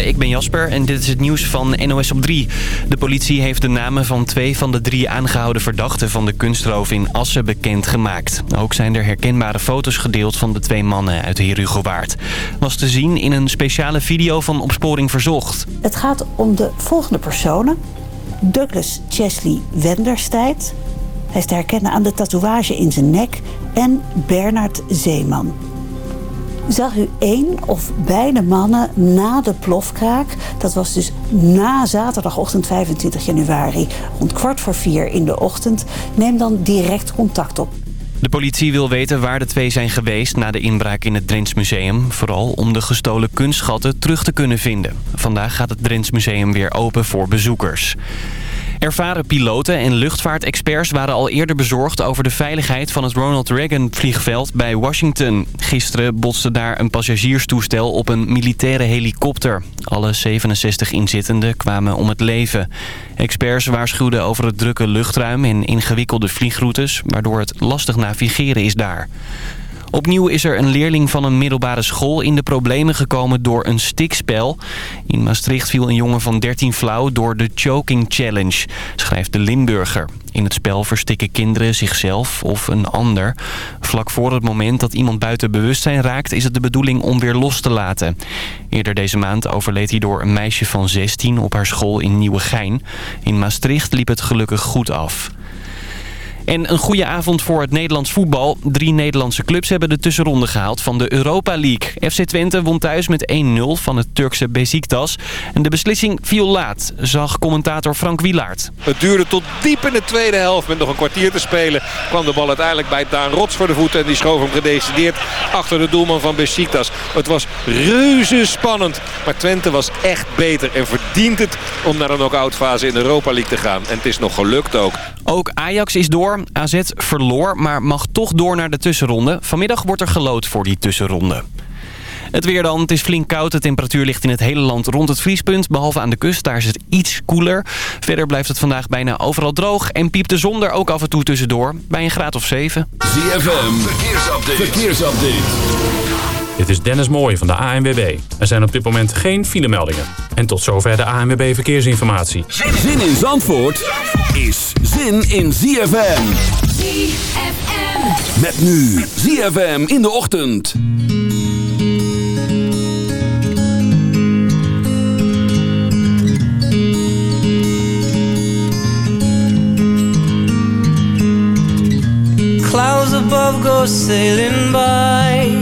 Ik ben Jasper en dit is het nieuws van NOS op 3. De politie heeft de namen van twee van de drie aangehouden verdachten van de kunstroof in Assen bekendgemaakt. Ook zijn er herkenbare foto's gedeeld van de twee mannen uit Herugowaard. Was te zien in een speciale video van Opsporing Verzocht. Het gaat om de volgende personen. Douglas Chesley Wenderstijd. Hij is te herkennen aan de tatoeage in zijn nek. En Bernard Zeeman. Zag u één of beide mannen na de plofkraak? Dat was dus na zaterdagochtend 25 januari, rond kwart voor vier in de ochtend. Neem dan direct contact op. De politie wil weten waar de twee zijn geweest na de inbraak in het Drents Museum. Vooral om de gestolen kunstschatten terug te kunnen vinden. Vandaag gaat het Drents Museum weer open voor bezoekers. Ervaren piloten en luchtvaartexperts waren al eerder bezorgd over de veiligheid van het Ronald Reagan vliegveld bij Washington. Gisteren botste daar een passagierstoestel op een militaire helikopter. Alle 67 inzittenden kwamen om het leven. Experts waarschuwden over het drukke luchtruim en ingewikkelde vliegroutes, waardoor het lastig navigeren is daar. Opnieuw is er een leerling van een middelbare school in de problemen gekomen door een stikspel. In Maastricht viel een jongen van 13 flauw door de Choking Challenge, schrijft de Limburger. In het spel verstikken kinderen zichzelf of een ander. Vlak voor het moment dat iemand buiten bewustzijn raakt... is het de bedoeling om weer los te laten. Eerder deze maand overleed hij door een meisje van 16 op haar school in Nieuwegein. In Maastricht liep het gelukkig goed af. En een goede avond voor het Nederlands voetbal. Drie Nederlandse clubs hebben de tussenronde gehaald van de Europa League. FC Twente won thuis met 1-0 van het Turkse Besiktas. En de beslissing viel laat, zag commentator Frank Wielaert. Het duurde tot diep in de tweede helft. Met nog een kwartier te spelen kwam de bal uiteindelijk bij Daan Rots voor de voeten. En die schoof hem gedecideerd achter de doelman van Besiktas. Het was reuze spannend. Maar Twente was echt beter en verdient het om naar een knock-out fase in de Europa League te gaan. En het is nog gelukt ook. Ook Ajax is door. AZ verloor, maar mag toch door naar de tussenronde. Vanmiddag wordt er gelood voor die tussenronde. Het weer dan. Het is flink koud. De temperatuur ligt in het hele land rond het vriespunt. Behalve aan de kust. Daar is het iets koeler. Verder blijft het vandaag bijna overal droog. En piept de zon er ook af en toe tussendoor. Bij een graad of 7. ZFM. Verkeersupdate. Verkeersupdate. Dit is Dennis Mooij van de ANWB. Er zijn op dit moment geen filemeldingen. En tot zover de ANWB Verkeersinformatie. Zin in Zandvoort is zin in ZFM. ZFM. Met nu ZFM in de ochtend. Clouds above go sailing by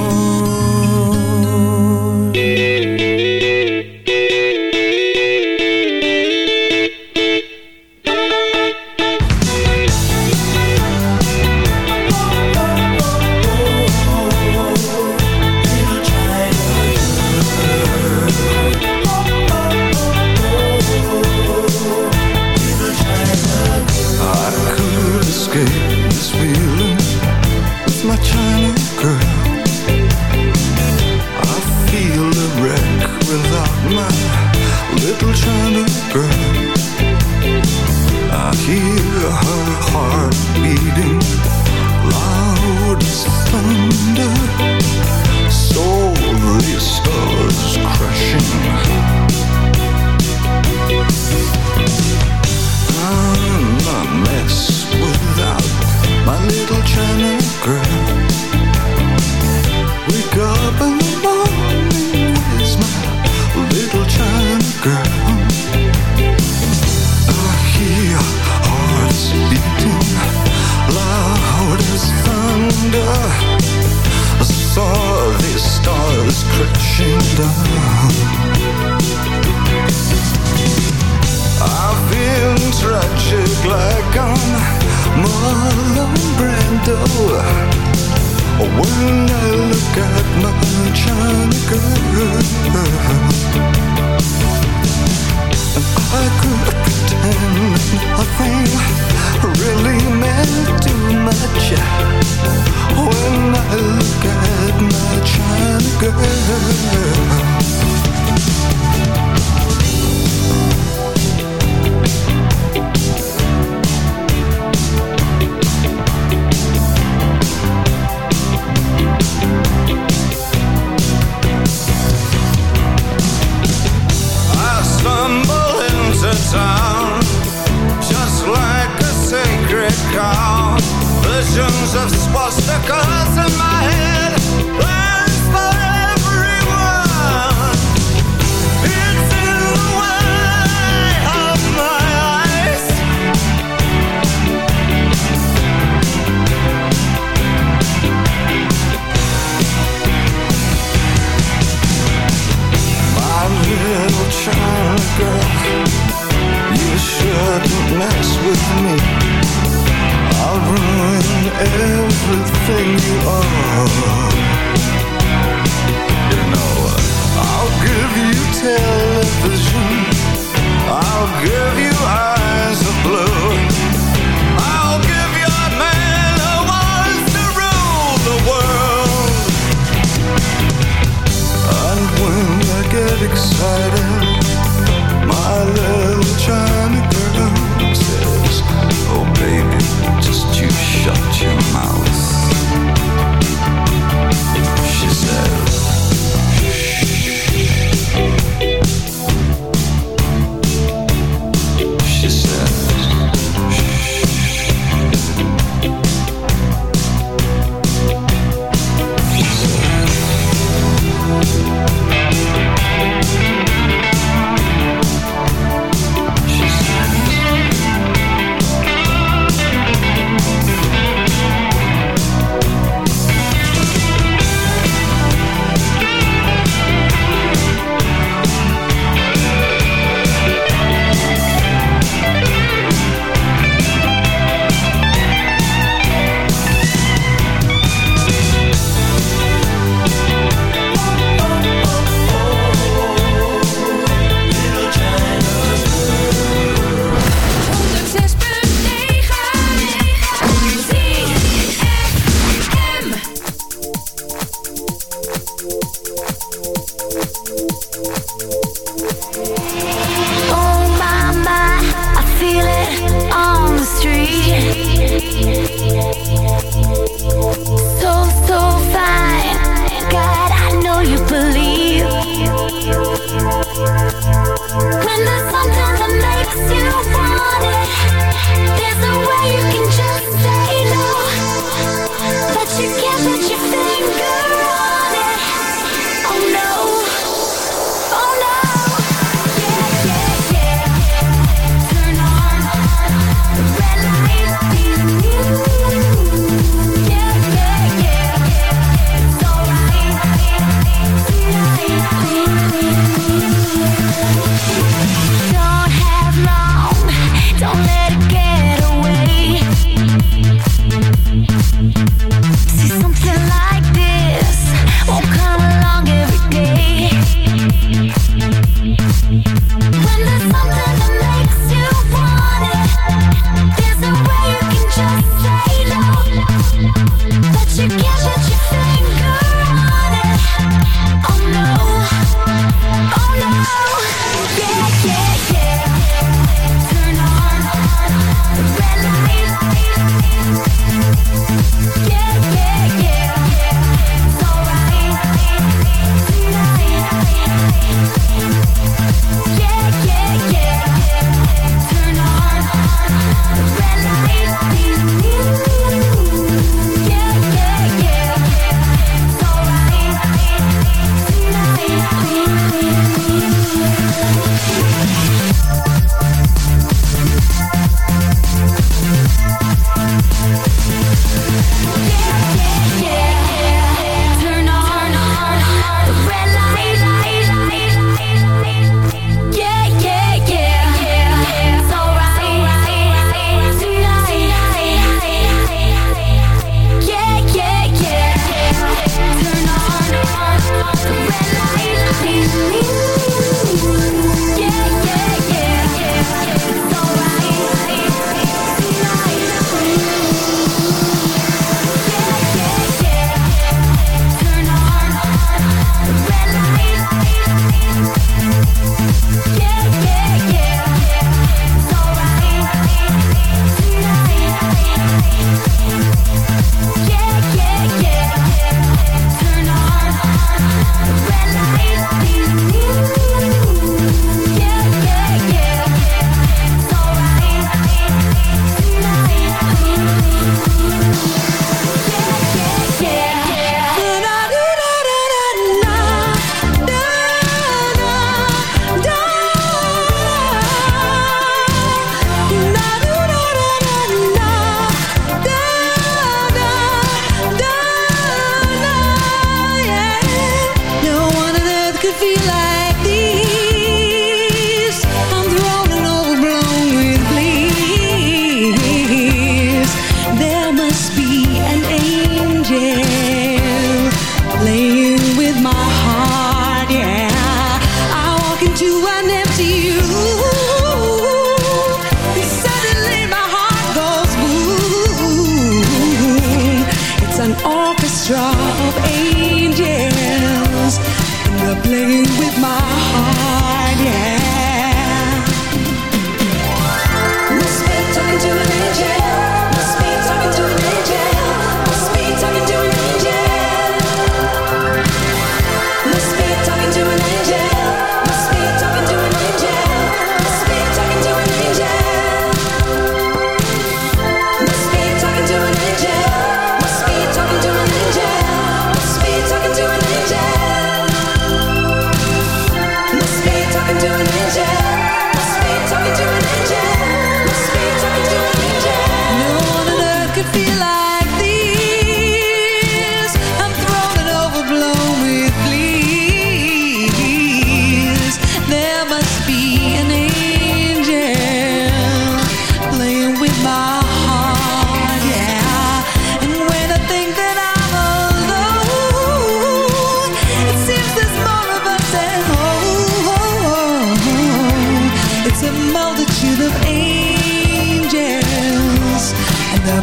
Thank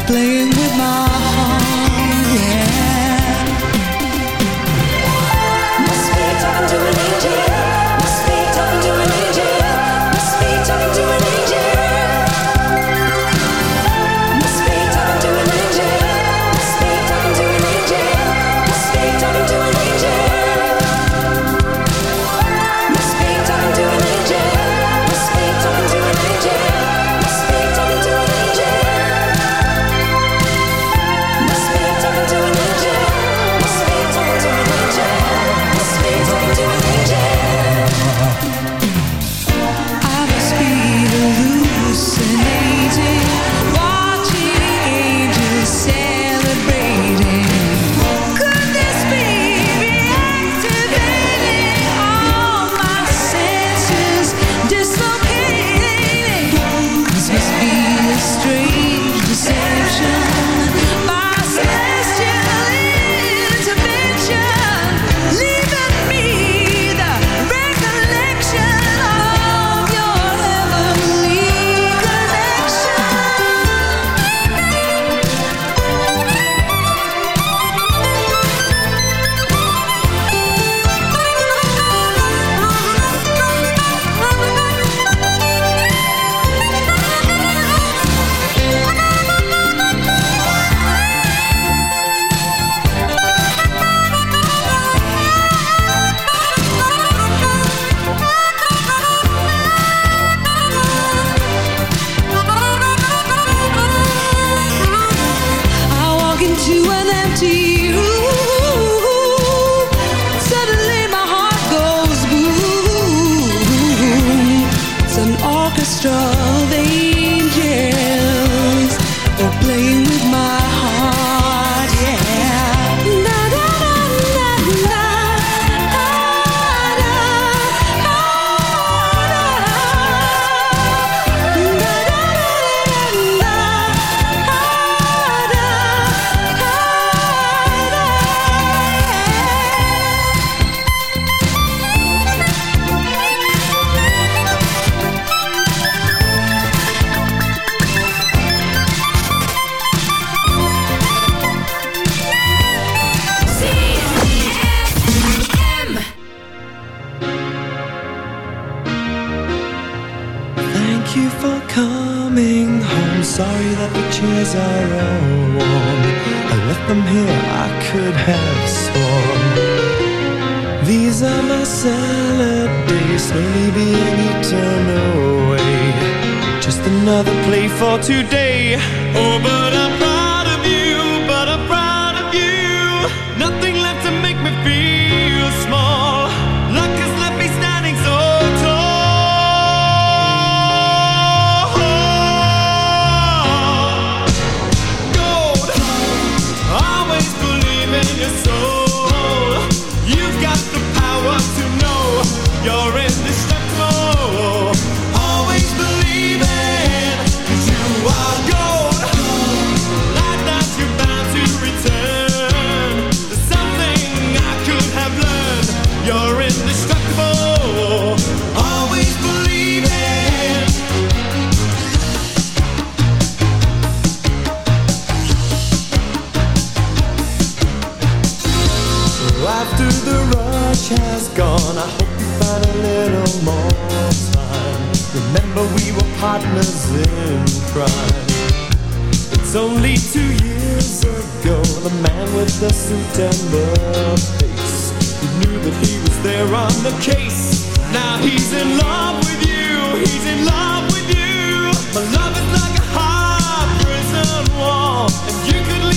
playing with my destroy the rush has gone, I hope you find a little more time. Remember, we were partners in crime. It's only two years ago, the man with the suit and the face. He knew that he was there on the case. Now he's in love with you, he's in love with you. My love is like a hard prison wall, and you could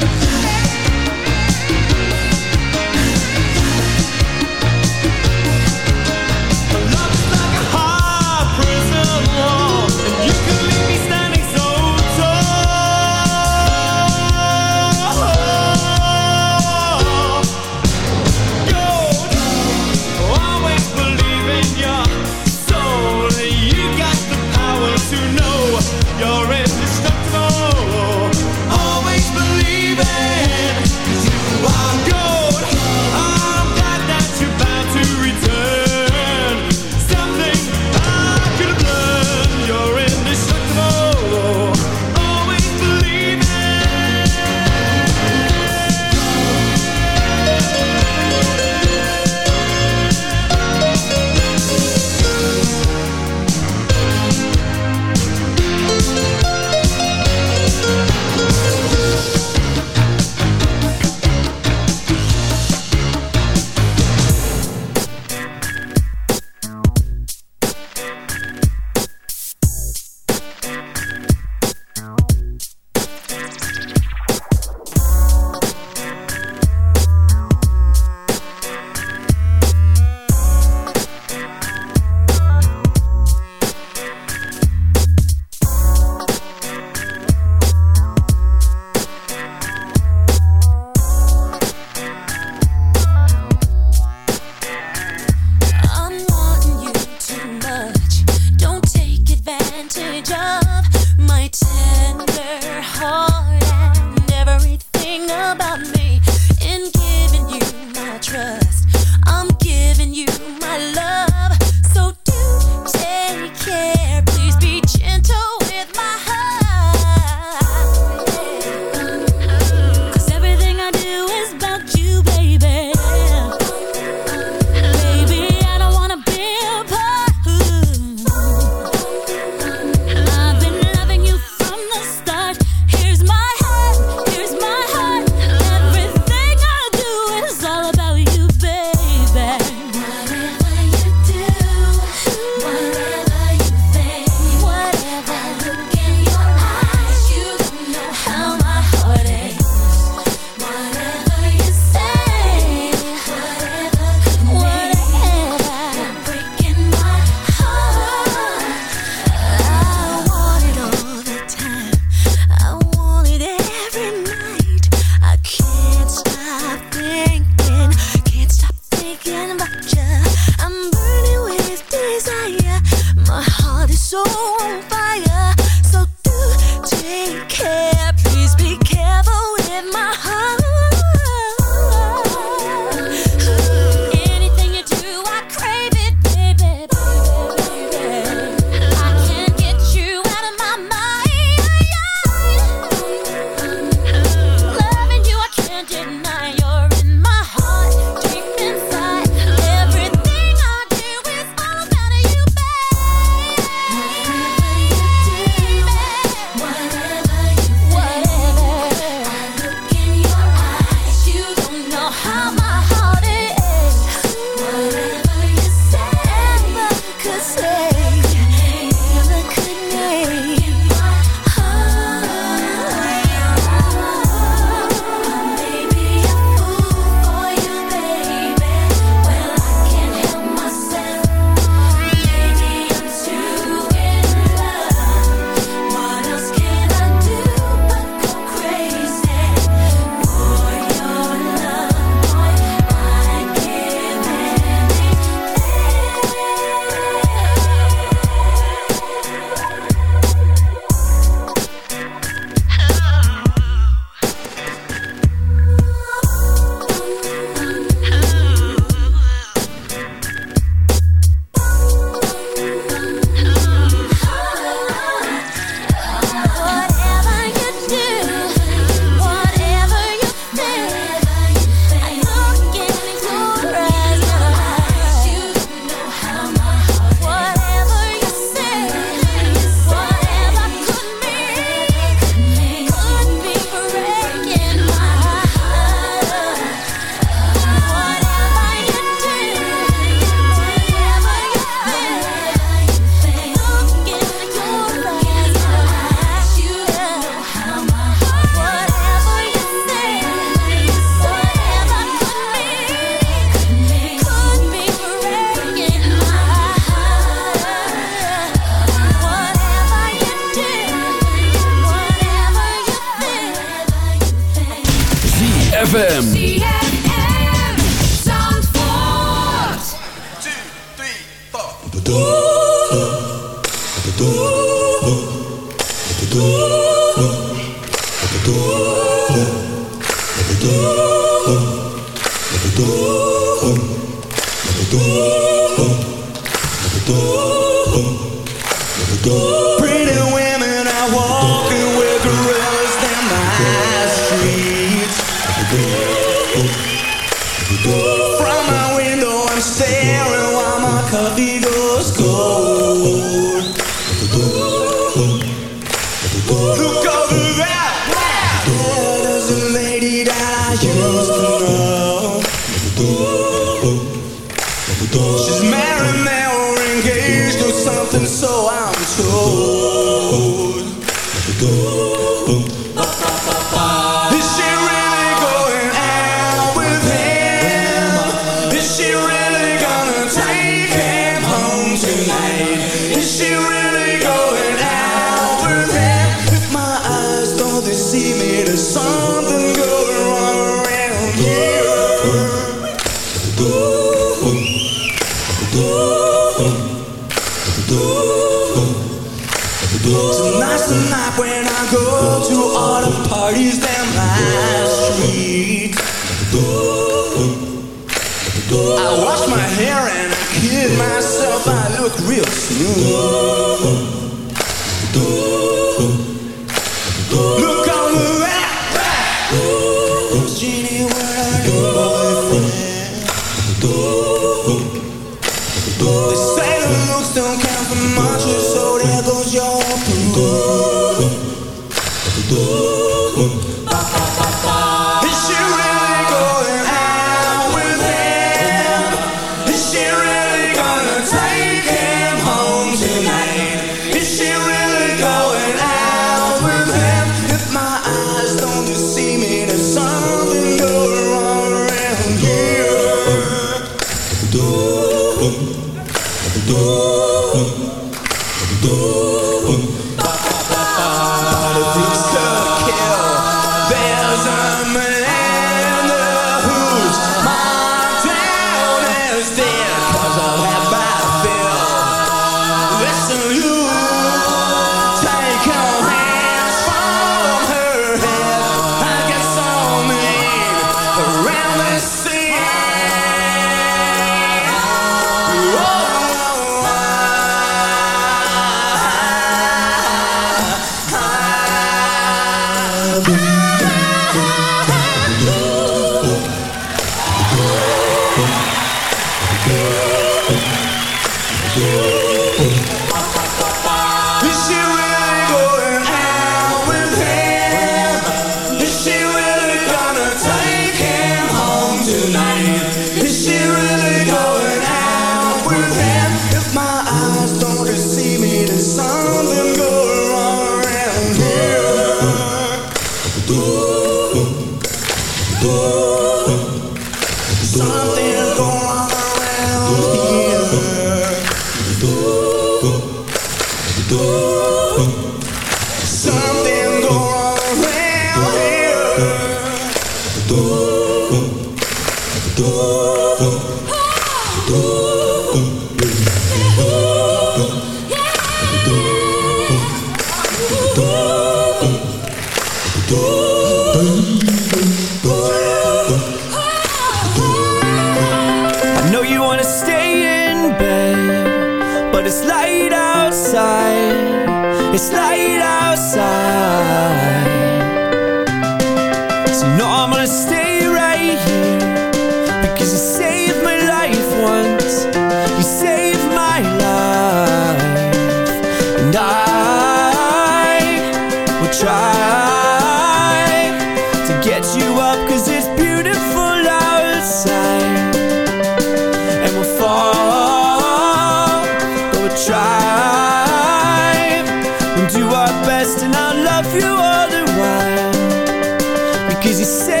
15 e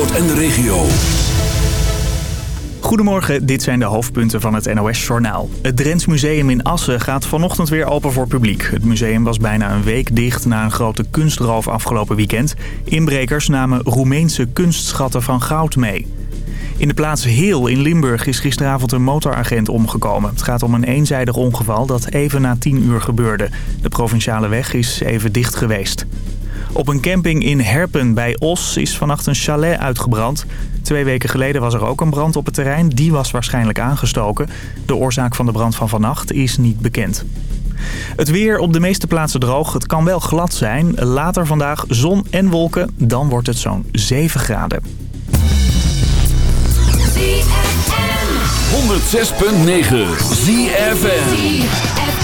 En de regio. Goedemorgen, dit zijn de hoofdpunten van het NOS-journaal. Het Drents Museum in Assen gaat vanochtend weer open voor publiek. Het museum was bijna een week dicht na een grote kunstroof afgelopen weekend. Inbrekers namen Roemeense kunstschatten van goud mee. In de plaats Heel in Limburg is gisteravond een motoragent omgekomen. Het gaat om een eenzijdig ongeval dat even na 10 uur gebeurde. De provinciale weg is even dicht geweest. Op een camping in Herpen bij Os is vannacht een chalet uitgebrand. Twee weken geleden was er ook een brand op het terrein. Die was waarschijnlijk aangestoken. De oorzaak van de brand van vannacht is niet bekend. Het weer op de meeste plaatsen droog. Het kan wel glad zijn. Later vandaag zon en wolken. Dan wordt het zo'n 7 graden. 106.9 ZFN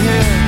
here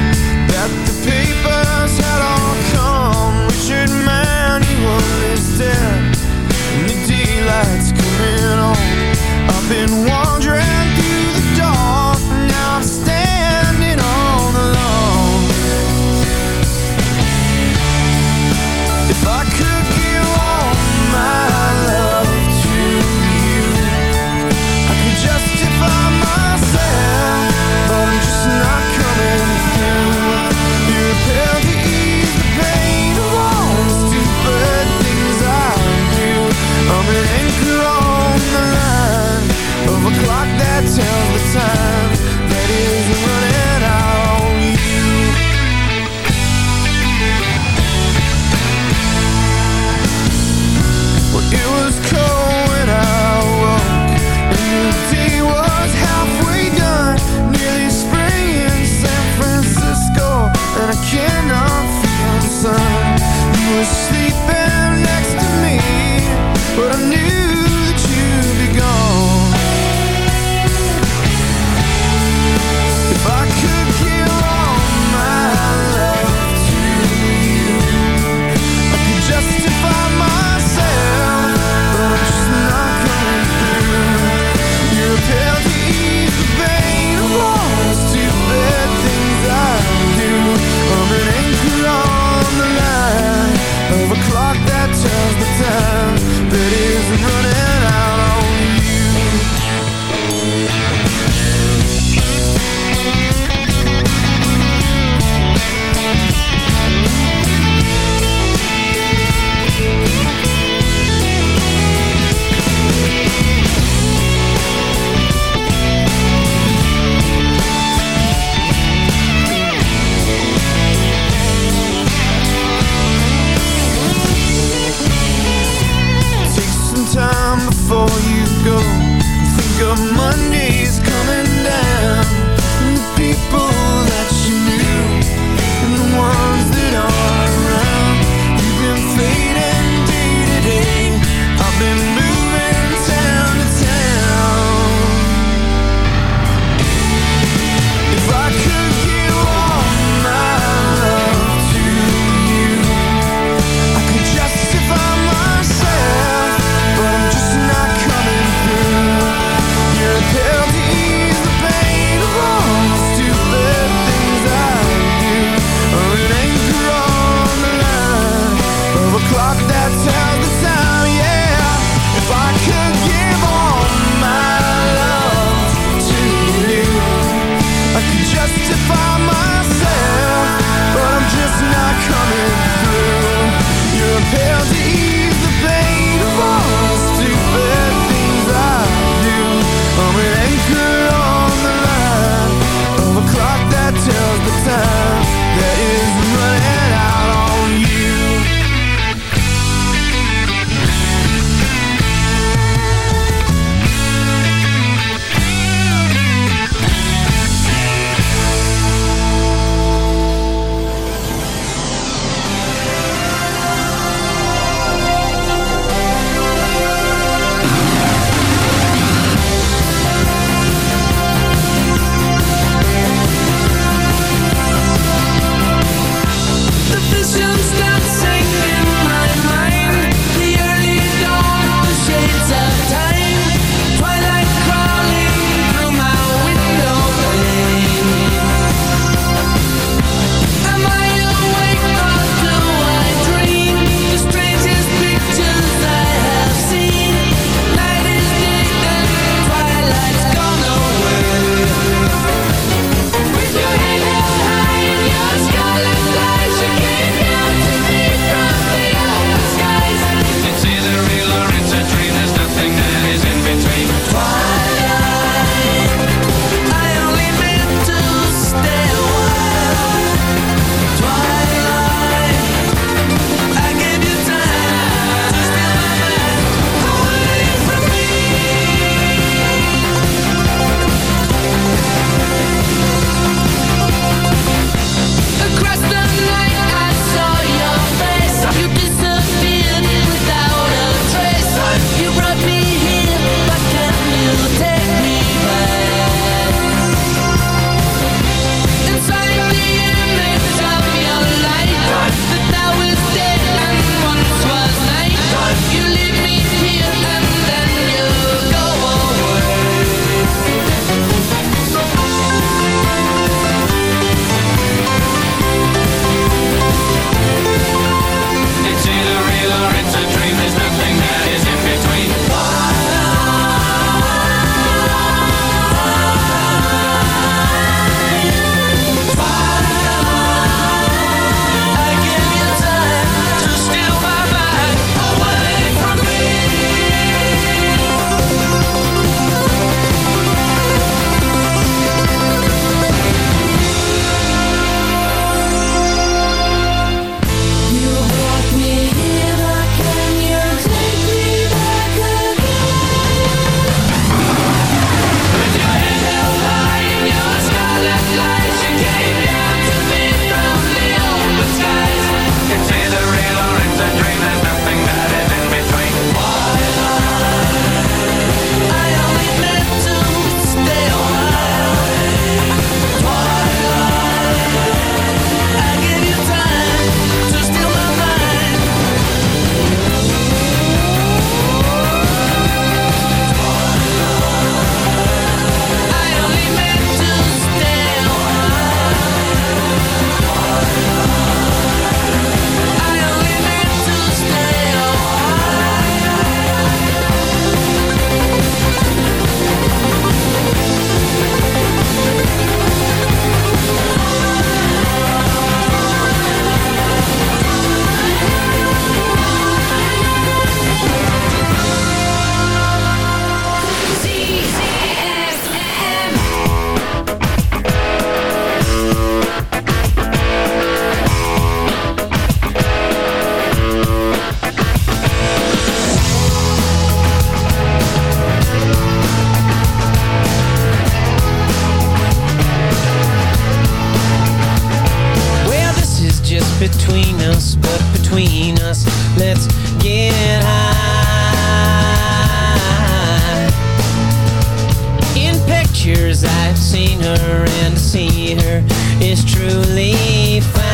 truly found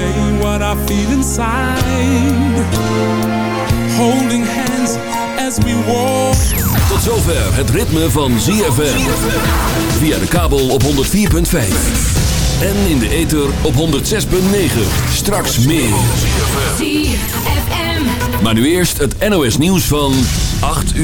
say what I feel inside. Holding hands as we walk. Tot zover het ritme van ZFM. Via de kabel op 104.5. En in de ether op 106.9. Straks meer. ZFM. Maar nu eerst het NOS nieuws van 8 uur.